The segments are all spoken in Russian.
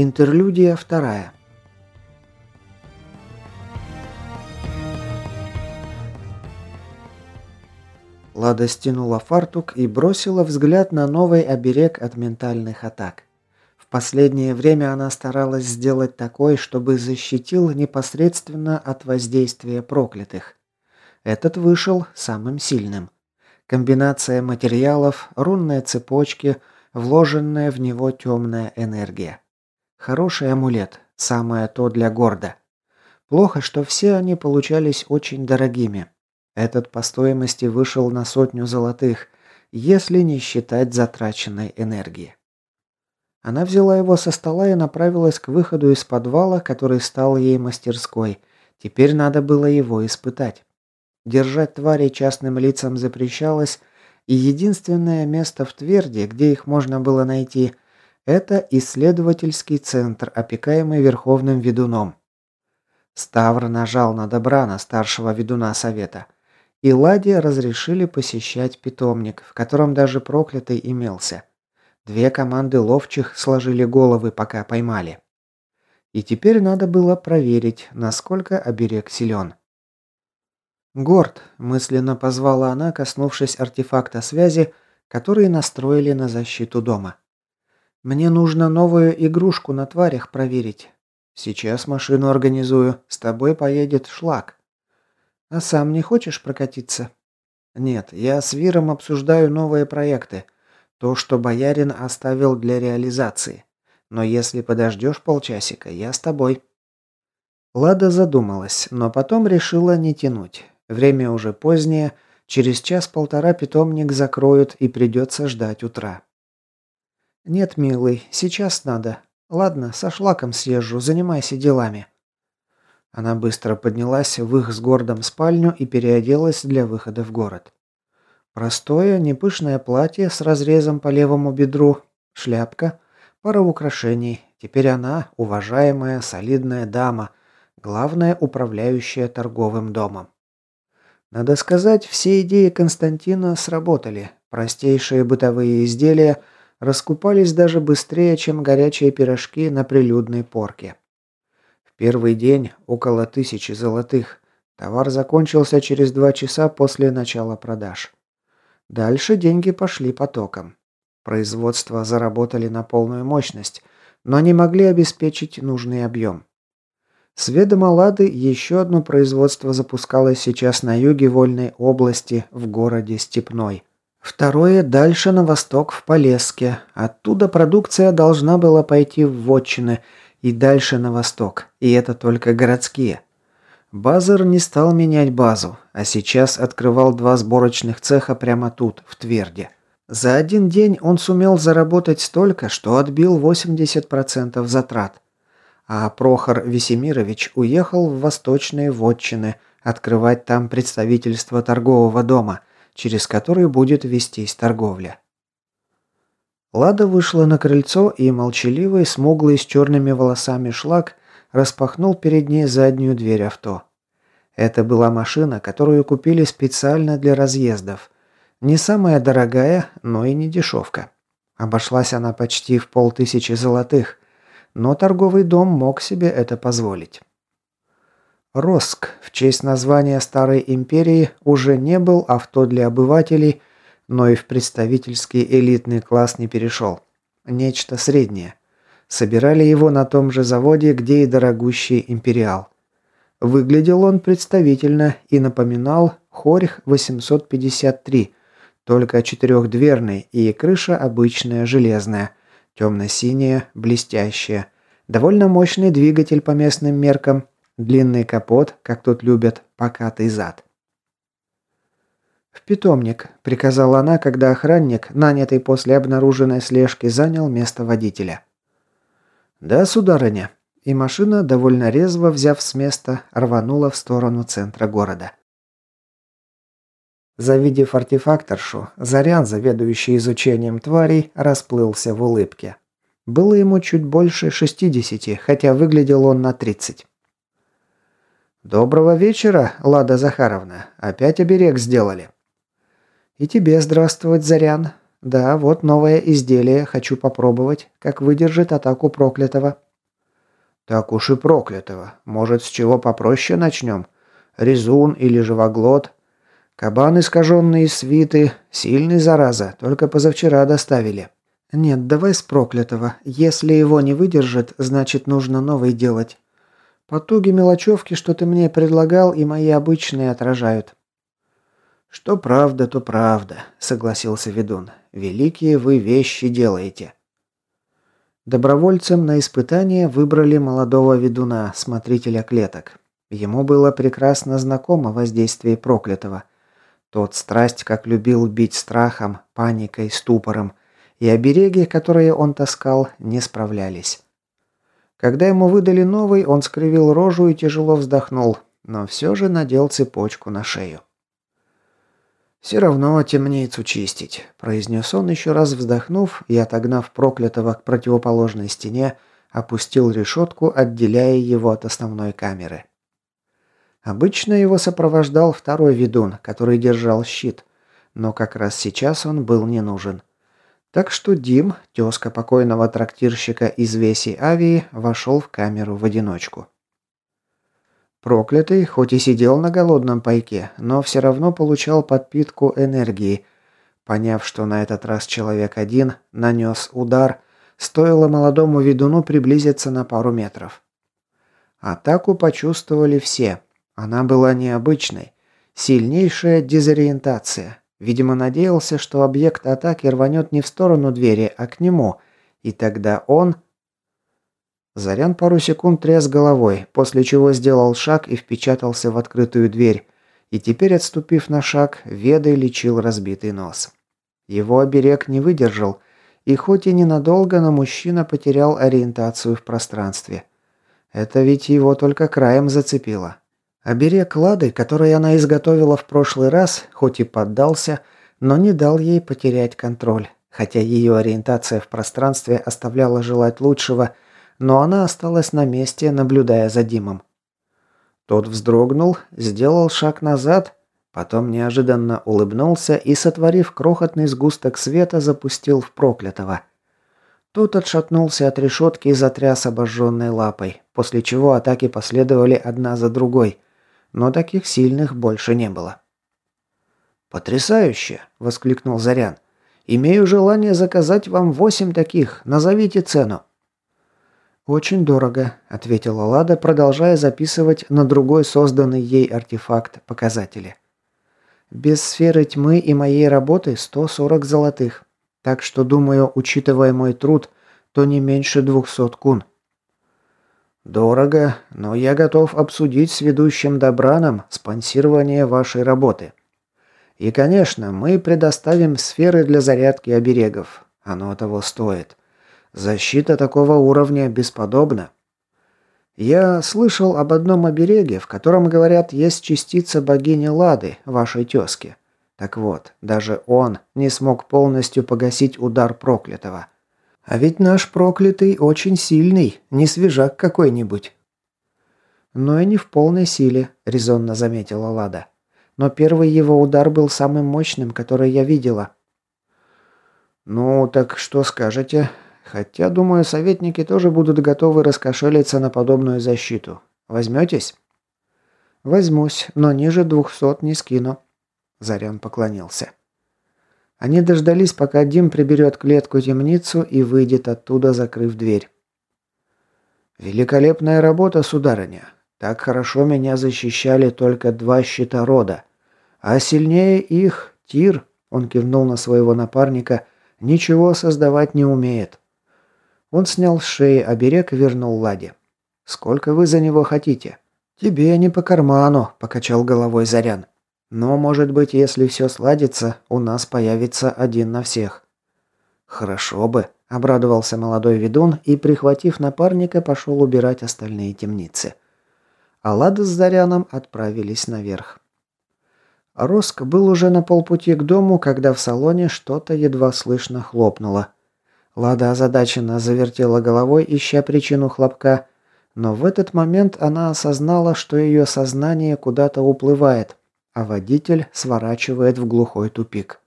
Интерлюдия вторая. Лада стянула фартук и бросила взгляд на новый оберег от ментальных атак. В последнее время она старалась сделать такой, чтобы защитил непосредственно от воздействия проклятых. Этот вышел самым сильным. Комбинация материалов, рунные цепочки, вложенная в него темная энергия. Хороший амулет, самое то для горда. Плохо, что все они получались очень дорогими. Этот по стоимости вышел на сотню золотых, если не считать затраченной энергии. Она взяла его со стола и направилась к выходу из подвала, который стал ей мастерской. Теперь надо было его испытать. Держать тварей частным лицам запрещалось, и единственное место в Тверде, где их можно было найти, это исследовательский центр, опекаемый Верховным Ведуном. Ставр нажал на Добрана, старшего ведуна совета – и Ладе разрешили посещать питомник, в котором даже проклятый имелся. Две команды ловчих сложили головы, пока поймали. И теперь надо было проверить, насколько оберег силен. «Горд», – мысленно позвала она, коснувшись артефакта связи, который настроили на защиту дома. «Мне нужно новую игрушку на тварях проверить. Сейчас машину организую, с тобой поедет шлак». А сам не хочешь прокатиться? Нет, я с Виром обсуждаю новые проекты. То, что боярин оставил для реализации. Но если подождешь полчасика, я с тобой. Лада задумалась, но потом решила не тянуть. Время уже позднее, через час-полтора питомник закроют и придется ждать утра. «Нет, милый, сейчас надо. Ладно, со шлаком съезжу, занимайся делами». Она быстро поднялась в их с городом спальню и переоделась для выхода в город. Простое, непышное платье с разрезом по левому бедру, шляпка, пара украшений. Теперь она уважаемая, солидная дама, главная управляющая торговым домом. Надо сказать, все идеи Константина сработали. Простейшие бытовые изделия раскупались даже быстрее, чем горячие пирожки на прилюдной порке. Первый день около тысячи золотых. Товар закончился через два часа после начала продаж. Дальше деньги пошли потоком. Производства заработали на полную мощность, но не могли обеспечить нужный объем. С Лады еще одно производство запускалось сейчас на юге Вольной области, в городе Степной. Второе дальше на восток в Полеске. Оттуда продукция должна была пойти в Вотчины – и дальше на восток, и это только городские. Базар не стал менять базу, а сейчас открывал два сборочных цеха прямо тут, в Тверде. За один день он сумел заработать столько, что отбил 80% затрат. А Прохор Весемирович уехал в восточные вотчины, открывать там представительство торгового дома, через который будет вестись торговля. Лада вышла на крыльцо, и молчаливый, смуглый, с черными волосами шлак распахнул перед ней заднюю дверь авто. Это была машина, которую купили специально для разъездов. Не самая дорогая, но и не дешевка. Обошлась она почти в полтысячи золотых, но торговый дом мог себе это позволить. Роск в честь названия Старой Империи уже не был авто для обывателей, но и в представительский элитный класс не перешел. Нечто среднее. Собирали его на том же заводе, где и дорогущий «Империал». Выглядел он представительно и напоминал Хорьх 853, только четырехдверный и крыша обычная железная, темно-синяя, блестящая, довольно мощный двигатель по местным меркам, длинный капот, как тут любят, покатый зад. «В питомник», – приказала она, когда охранник, нанятый после обнаруженной слежки, занял место водителя. «Да, сударыня». И машина, довольно резво взяв с места, рванула в сторону центра города. Завидев артефакторшу, Зарян, заведующий изучением тварей, расплылся в улыбке. Было ему чуть больше шестидесяти, хотя выглядел он на тридцать. «Доброго вечера, Лада Захаровна. Опять оберег сделали». «И тебе здравствовать, Зарян. Да, вот новое изделие, хочу попробовать, как выдержит атаку проклятого». Так уж и проклятого. Может, с чего попроще начнем? Резун или живоглот? Кабан, искаженный из свиты, сильный, зараза, только позавчера доставили. Нет, давай с проклятого. Если его не выдержит, значит, нужно новый делать. Потуги мелочевки, что ты мне предлагал, и мои обычные отражают. Что правда, то правда, согласился ведун. Великие вы вещи делаете. Добровольцем на испытание выбрали молодого ведуна, смотрителя клеток. Ему было прекрасно знакомо воздействие проклятого. Тот страсть, как любил бить страхом, паникой, ступором, и обереги, которые он таскал, не справлялись. Когда ему выдали новый, он скривил рожу и тяжело вздохнул, но все же надел цепочку на шею. «Все равно темницу чистить», – произнес он, еще раз вздохнув и, отогнав проклятого к противоположной стене, опустил решетку, отделяя его от основной камеры. Обычно его сопровождал второй ведун, который держал щит, но как раз сейчас он был не нужен. Так что Дим, тезка покойного трактирщика из Веси Авии, вошел в камеру в одиночку. Проклятый, хоть и сидел на голодном пайке, но все равно получал подпитку энергии. Поняв, что на этот раз человек один нанес удар, стоило молодому ведуну приблизиться на пару метров. Атаку почувствовали все. Она была необычной. Сильнейшая дезориентация. Видимо, надеялся, что объект атаки рванет не в сторону двери, а к нему, и тогда он Зарян пару секунд тряс головой, после чего сделал шаг и впечатался в открытую дверь. И теперь, отступив на шаг, Ведой лечил разбитый нос. Его оберег не выдержал, и хоть и ненадолго, но мужчина потерял ориентацию в пространстве. Это ведь его только краем зацепило. Оберег Лады, который она изготовила в прошлый раз, хоть и поддался, но не дал ей потерять контроль, хотя ее ориентация в пространстве оставляла желать лучшего – но она осталась на месте, наблюдая за Димом. Тот вздрогнул, сделал шаг назад, потом неожиданно улыбнулся и, сотворив крохотный сгусток света, запустил в проклятого. Тот отшатнулся от решетки и затряс обожженной лапой, после чего атаки последовали одна за другой, но таких сильных больше не было. «Потрясающе!» – воскликнул Зарян. «Имею желание заказать вам восемь таких. Назовите цену». «Очень дорого», – ответила Лада, продолжая записывать на другой созданный ей артефакт показатели. «Без сферы тьмы и моей работы 140 золотых. Так что, думаю, учитывая мой труд, то не меньше 200 кун». «Дорого, но я готов обсудить с ведущим Добраном спонсирование вашей работы. И, конечно, мы предоставим сферы для зарядки оберегов. Оно того стоит. Защита такого уровня бесподобна. Я слышал об одном обереге, в котором, говорят, есть частица богини Лады, вашей тезки. Так вот, даже он не смог полностью погасить удар проклятого. А ведь наш проклятый очень сильный, не свежак какой-нибудь. Но и не в полной силе, резонно заметила Лада. Но первый его удар был самым мощным, который я видела. Ну, так что скажете? Хотя, думаю, советники тоже будут готовы раскошелиться на подобную защиту. Возьметесь?» «Возьмусь, но ниже двухсот не скину». Зарян поклонился. Они дождались, пока Дим приберет клетку-темницу и выйдет оттуда, закрыв дверь. «Великолепная работа, сударыня. Так хорошо меня защищали только два щита рода. А сильнее их, Тир, он кивнул на своего напарника, ничего создавать не умеет. Он снял с шеи оберег и вернул Ладе. «Сколько вы за него хотите?» «Тебе не по карману», – покачал головой Зарян. «Но, может быть, если все сладится, у нас появится один на всех». «Хорошо бы», – обрадовался молодой ведун и, прихватив напарника, пошел убирать остальные темницы. А с Заряном отправились наверх. Роск был уже на полпути к дому, когда в салоне что-то едва слышно хлопнуло. Лада озадаченно завертела головой, ища причину хлопка, но в этот момент она осознала, что ее сознание куда-то уплывает, а водитель сворачивает в глухой тупик.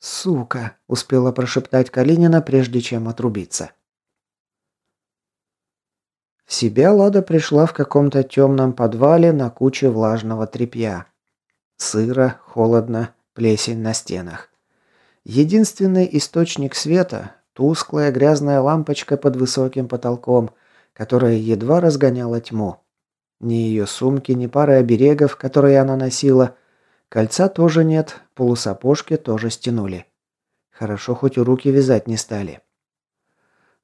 «Сука!» – успела прошептать Калинина, прежде чем отрубиться. В себя Лада пришла в каком-то темном подвале на куче влажного тряпья. Сыро, холодно, плесень на стенах. Единственный источник света – тусклая грязная лампочка под высоким потолком, которая едва разгоняла тьму. Ни ее сумки, ни пары оберегов, которые она носила. Кольца тоже нет, полусапожки тоже стянули. Хорошо, хоть руки вязать не стали.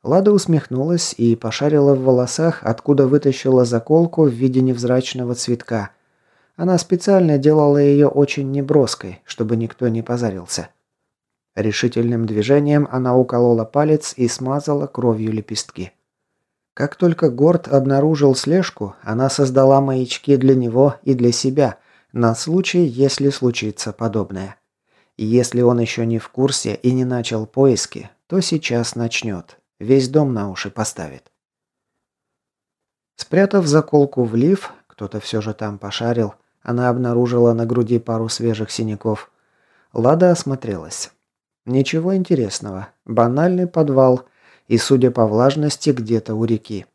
Лада усмехнулась и пошарила в волосах, откуда вытащила заколку в виде невзрачного цветка. Она специально делала ее очень неброской, чтобы никто не позарился. Решительным движением она уколола палец и смазала кровью лепестки. Как только Горд обнаружил слежку, она создала маячки для него и для себя, на случай, если случится подобное. Если он еще не в курсе и не начал поиски, то сейчас начнет. Весь дом на уши поставит. Спрятав заколку в лиф, кто-то все же там пошарил, она обнаружила на груди пару свежих синяков. Лада осмотрелась. Ничего интересного. Банальный подвал – и, судя по влажности, где-то у реки.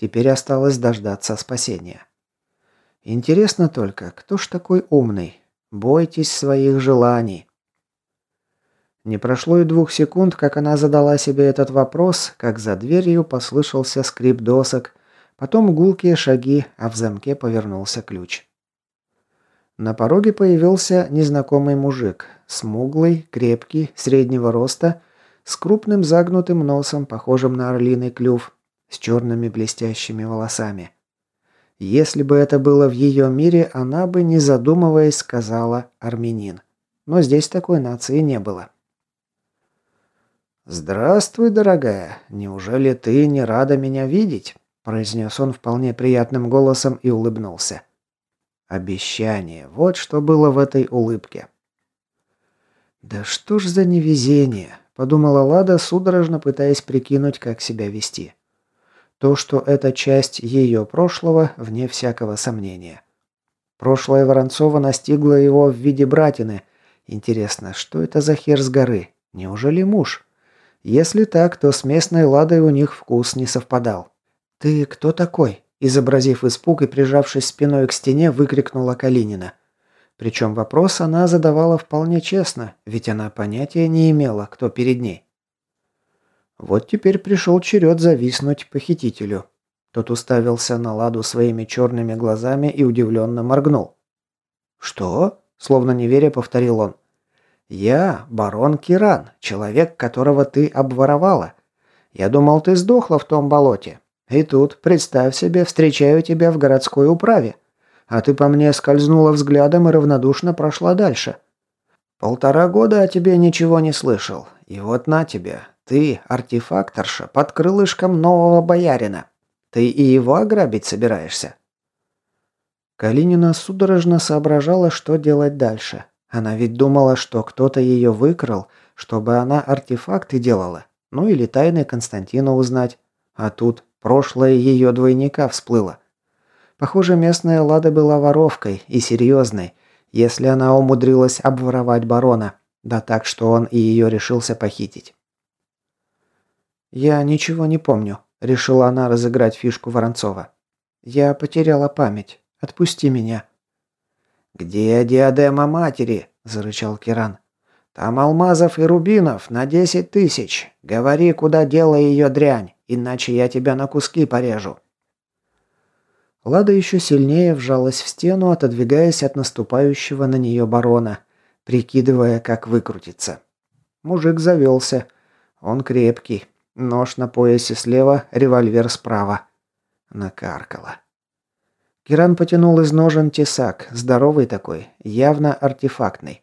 Теперь осталось дождаться спасения. Интересно только, кто ж такой умный? Бойтесь своих желаний. Не прошло и двух секунд, как она задала себе этот вопрос, как за дверью послышался скрип досок, потом гулкие шаги, а в замке повернулся ключ. На пороге появился незнакомый мужик, смуглый, крепкий, среднего роста с крупным загнутым носом, похожим на орлиный клюв, с черными блестящими волосами. Если бы это было в ее мире, она бы, не задумываясь, сказала «армянин». Но здесь такой нации не было. «Здравствуй, дорогая. Неужели ты не рада меня видеть?» произнес он вполне приятным голосом и улыбнулся. Обещание. Вот что было в этой улыбке. «Да что ж за невезение подумала Лада, судорожно пытаясь прикинуть, как себя вести. То, что это часть ее прошлого, вне всякого сомнения. Прошлое Воронцова настигло его в виде братины. Интересно, что это за хер с горы? Неужели муж? Если так, то с местной Ладой у них вкус не совпадал. «Ты кто такой?» Изобразив испуг и прижавшись спиной к стене, выкрикнула Калинина. Причем вопрос она задавала вполне честно, ведь она понятия не имела, кто перед ней. Вот теперь пришел черед зависнуть похитителю. Тот уставился на Ладу своими черными глазами и удивленно моргнул. «Что?» – словно не веря, повторил он. «Я барон Киран, человек, которого ты обворовала. Я думал, ты сдохла в том болоте. И тут, представь себе, встречаю тебя в городской управе. А ты по мне скользнула взглядом и равнодушно прошла дальше. Полтора года о тебе ничего не слышал. И вот на тебе. Ты, артефакторша, под крылышком нового боярина. Ты и его ограбить собираешься?» Калинина судорожно соображала, что делать дальше. Она ведь думала, что кто-то ее выкрал, чтобы она артефакты делала. Ну или тайны Константина узнать. А тут прошлое ее двойника всплыло. Похоже, местная Лада была воровкой и серьезной, если она умудрилась обворовать барона, да так, что он и ее решился похитить. «Я ничего не помню», – решила она разыграть фишку Воронцова. «Я потеряла память. Отпусти меня». «Где диадема матери?» – зарычал Киран. «Там алмазов и рубинов на десять тысяч. Говори, куда дела ее дрянь, иначе я тебя на куски порежу». Лада еще сильнее вжалась в стену, отодвигаясь от наступающего на нее барона, прикидывая, как выкрутиться. Мужик завелся. Он крепкий. Нож на поясе слева, револьвер справа. Накаркала. Киран потянул из ножен тесак, здоровый такой, явно артефактный.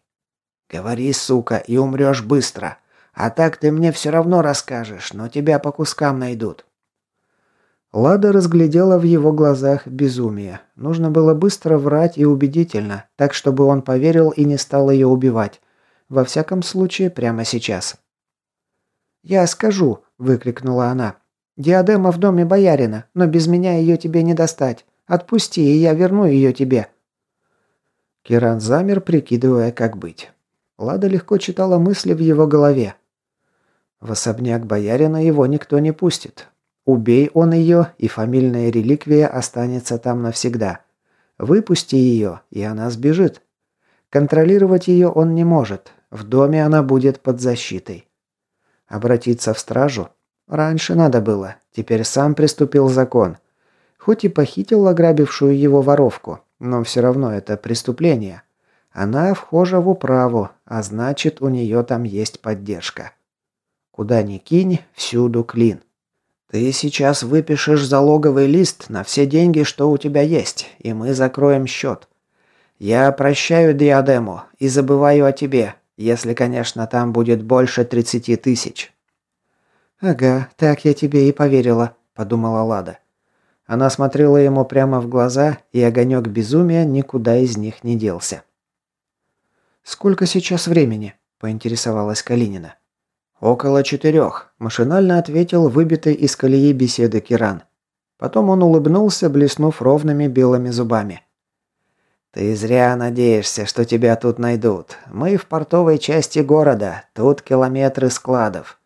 «Говори, сука, и умрешь быстро. А так ты мне все равно расскажешь, но тебя по кускам найдут. Лада разглядела в его глазах безумие. Нужно было быстро врать и убедительно, так чтобы он поверил и не стал ее убивать. Во всяком случае, прямо сейчас. «Я скажу», – выкрикнула она. «Диадема в доме боярина, но без меня ее тебе не достать. Отпусти, и я верну ее тебе». Киран замер, прикидывая, как быть. Лада легко читала мысли в его голове. В особняк боярина его никто не пустит. Убей он ее, и фамильная реликвия останется там навсегда. Выпусти ее, и она сбежит. Контролировать ее он не может. В доме она будет под защитой. Обратиться в стражу? Раньше надо было. Теперь сам приступил закон. Хоть и похитил ограбившую его воровку, но все равно это преступление. Она вхожа в управу, а значит, у нее там есть поддержка. Куда ни кинь, всюду клин. Ты сейчас выпишешь залоговый лист на все деньги, что у тебя есть, и мы закроем счет. Я прощаю диадему и забываю о тебе, если, конечно, там будет больше 30 тысяч. Ага, так я тебе и поверила, подумала Лада. Она смотрела ему прямо в глаза, и огонек безумия никуда из них не делся. «Сколько сейчас времени?» – поинтересовалась Калинина. «Около четырех», – машинально ответил выбитый из колеи беседы Киран. Потом он улыбнулся, блеснув ровными белыми зубами. «Ты зря надеешься, что тебя тут найдут. Мы в портовой части города, тут километры складов».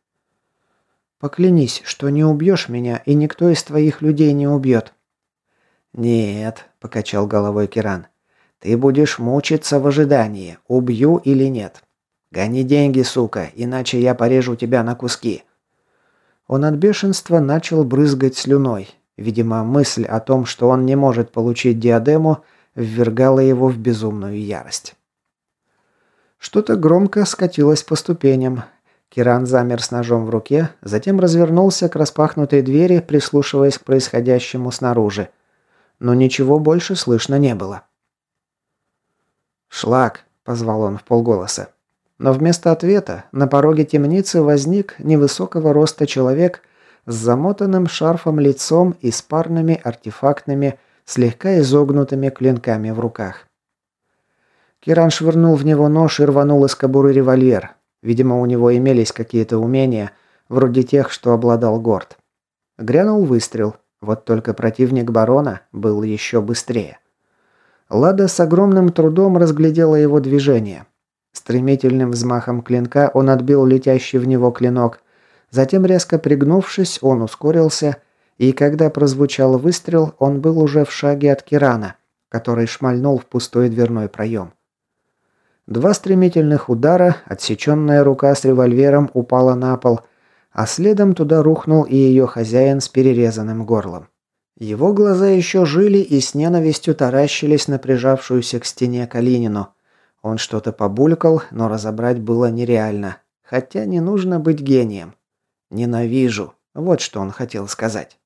«Поклянись, что не убьешь меня, и никто из твоих людей не убьет». «Нет», – покачал головой Киран. Ты будешь мучиться в ожидании, убью или нет. Гони деньги, сука, иначе я порежу тебя на куски». Он от бешенства начал брызгать слюной. Видимо, мысль о том, что он не может получить диадему, ввергала его в безумную ярость. Что-то громко скатилось по ступеням. Киран замер с ножом в руке, затем развернулся к распахнутой двери, прислушиваясь к происходящему снаружи. Но ничего больше слышно не было. «Шлак!» – позвал он в полголоса. Но вместо ответа на пороге темницы возник невысокого роста человек с замотанным шарфом лицом и с парными артефактными, слегка изогнутыми клинками в руках. Киран швырнул в него нож и рванул из кобуры револьвер. Видимо, у него имелись какие-то умения, вроде тех, что обладал Горд. Грянул выстрел, вот только противник барона был еще быстрее. Лада с огромным трудом разглядела его движение. Стремительным взмахом клинка он отбил летящий в него клинок. Затем, резко пригнувшись, он ускорился, и когда прозвучал выстрел, он был уже в шаге от Кирана, который шмальнул в пустой дверной проем. Два стремительных удара, отсеченная рука с револьвером упала на пол, а следом туда рухнул и ее хозяин с перерезанным горлом. Его глаза еще жили и с ненавистью таращились на прижавшуюся к стене Калинину. Он что-то побулькал, но разобрать было нереально. Хотя не нужно быть гением. «Ненавижу». Вот что он хотел сказать.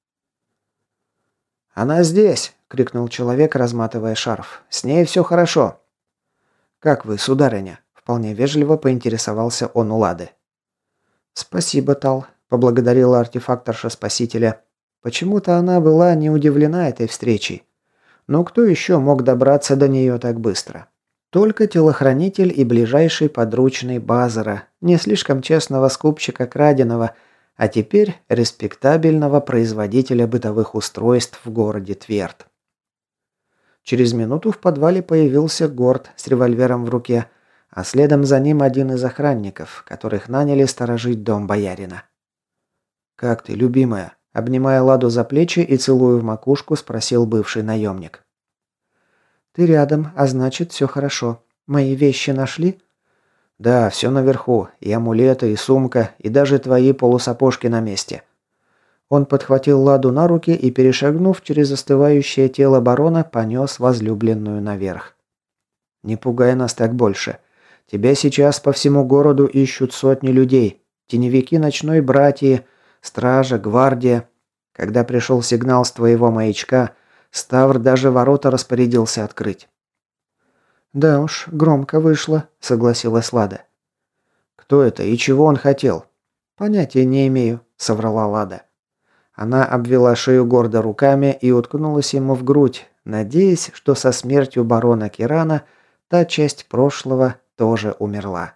«Она здесь!» – крикнул человек, разматывая шарф. «С ней все хорошо». «Как вы, сударыня?» – вполне вежливо поинтересовался он у Лады. «Спасибо, Тал», – поблагодарила артефакторша спасителя. Почему-то она была не удивлена этой встречей. Но кто еще мог добраться до нее так быстро? Только телохранитель и ближайший подручный Базара, не слишком честного скупщика краденого, а теперь респектабельного производителя бытовых устройств в городе Тверд. Через минуту в подвале появился Горд с револьвером в руке, а следом за ним один из охранников, которых наняли сторожить дом боярина. «Как ты, любимая?» Обнимая Ладу за плечи и целуя в макушку, спросил бывший наемник. «Ты рядом, а значит, все хорошо. Мои вещи нашли?» «Да, все наверху. И амулеты, и сумка, и даже твои полусапожки на месте». Он подхватил Ладу на руки и, перешагнув через остывающее тело барона, понес возлюбленную наверх. «Не пугай нас так больше. Тебя сейчас по всему городу ищут сотни людей. Теневики ночной братья, Стража, гвардия. Когда пришел сигнал с твоего маячка, Ставр даже ворота распорядился открыть. «Да уж, громко вышло», — согласилась Лада. «Кто это и чего он хотел?» «Понятия не имею», — соврала Лада. Она обвела шею гордо руками и уткнулась ему в грудь, надеясь, что со смертью барона Кирана та часть прошлого тоже умерла.